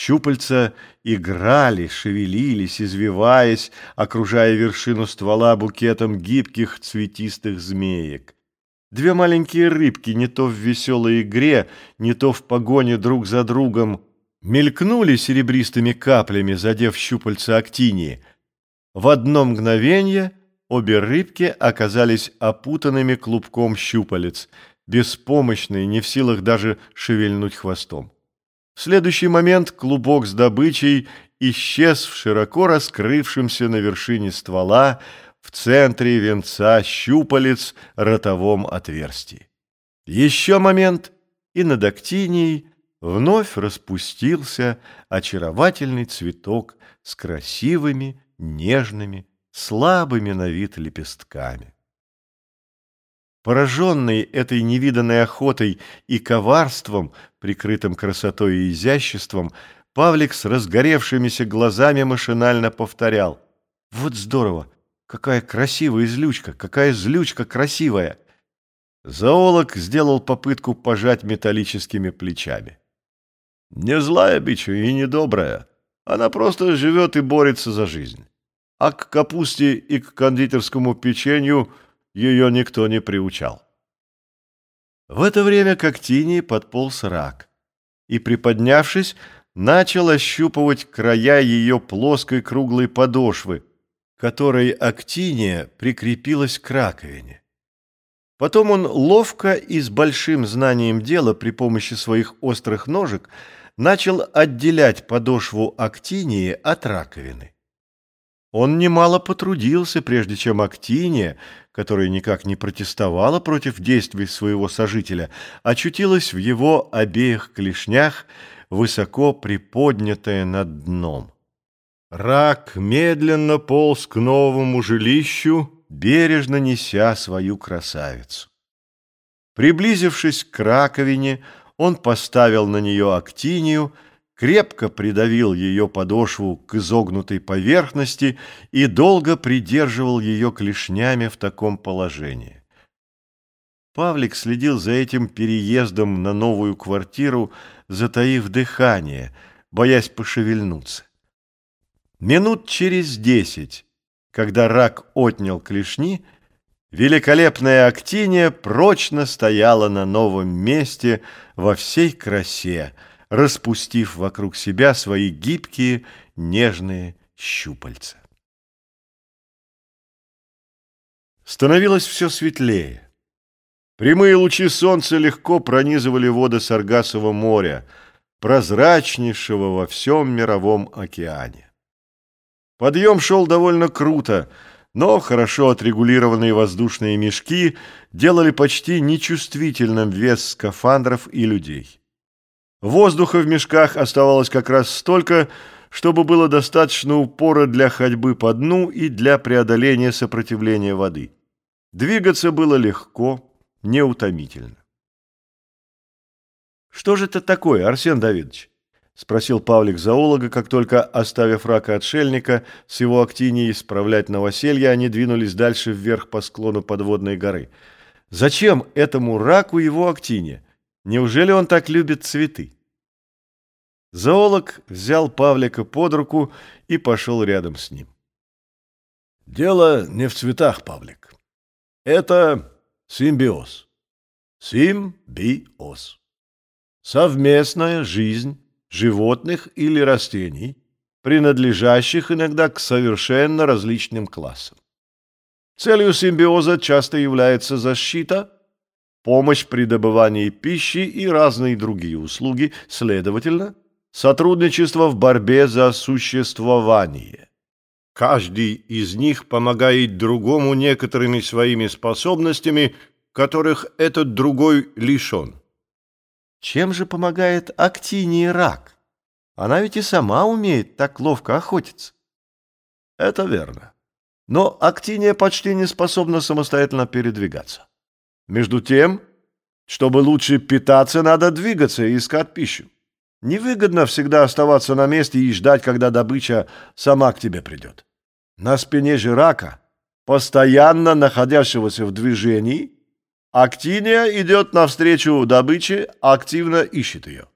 Щупальца играли, шевелились, извиваясь, окружая вершину ствола букетом гибких цветистых змеек. Две маленькие рыбки не то в веселой игре, не то в погоне друг за другом мелькнули серебристыми каплями, задев щупальца актинии. В одно мгновение обе рыбки оказались опутанными клубком щупалец, беспомощные, не в силах даже шевельнуть хвостом. Следующий момент клубок с добычей исчез в широко раскрывшемся на вершине ствола, в центре венца щупалец ротовом отверстии. Еще момент, и над актинией вновь распустился очаровательный цветок с красивыми, нежными, слабыми на вид лепестками. Пораженный этой невиданной охотой и коварством, прикрытым красотой и изяществом, Павлик с разгоревшимися глазами машинально повторял. «Вот здорово! Какая красивая излючка! Какая злючка красивая!» Зоолог сделал попытку пожать металлическими плечами. «Не злая бича и не добрая. Она просто живет и борется за жизнь. А к капусте и к кондитерскому печенью ее никто не приучал». В это время к Актинии подполз рак и, приподнявшись, начал ощупывать края ее плоской круглой подошвы, которой актиния прикрепилась к раковине. Потом он ловко и с большим знанием дела при помощи своих острых ножек начал отделять подошву актинии от раковины. Он немало потрудился, прежде чем актиния, которая никак не протестовала против действий своего сожителя, очутилась в его обеих клешнях, высоко приподнятая над дном. Рак медленно полз к новому жилищу, бережно неся свою красавицу. Приблизившись к раковине, он поставил на нее актинию, крепко придавил ее подошву к изогнутой поверхности и долго придерживал ее клешнями в таком положении. Павлик следил за этим переездом на новую квартиру, затаив дыхание, боясь пошевельнуться. Минут через десять, когда рак отнял клешни, великолепная актиния прочно стояла на новом месте во всей красе, распустив вокруг себя свои гибкие нежные щупальца. Становилось все светлее. Прямые лучи солнца легко пронизывали воды Саргасова моря, прозрачнейшего во всем мировом океане. Подъем шел довольно круто, но хорошо отрегулированные воздушные мешки делали почти нечувствительным вес скафандров и людей. Воздуха в мешках оставалось как раз столько, чтобы было достаточно упора для ходьбы по дну и для преодоления сопротивления воды. Двигаться было легко, неутомительно. «Что же это такое, Арсен Давидович?» — спросил Павлик зоолога, как только, оставив рака отшельника, с его актинией справлять новоселье, они двинулись дальше вверх по склону подводной горы. «Зачем этому раку его актиния? Неужели он так любит цветы?» Зоолог взял Павлика под руку и пошел рядом с ним. «Дело не в цветах, Павлик. Это симбиоз. Симбиоз. Совместная жизнь» животных или растений, принадлежащих иногда к совершенно различным классам. Целью симбиоза часто является защита, помощь при добывании пищи и разные другие услуги, следовательно, сотрудничество в борьбе за существование. Каждый из них помогает другому некоторыми своими способностями, которых этот другой лишен. Чем же помогает Актинии рак? Она ведь и сама умеет так ловко охотиться. Это верно. Но Актиния почти не способна самостоятельно передвигаться. Между тем, чтобы лучше питаться, надо двигаться и искать пищу. Невыгодно всегда оставаться на месте и ждать, когда добыча сама к тебе придет. На спине же постоянно находящегося в движении, Актиния идет навстречу добыче, активно ищет ее.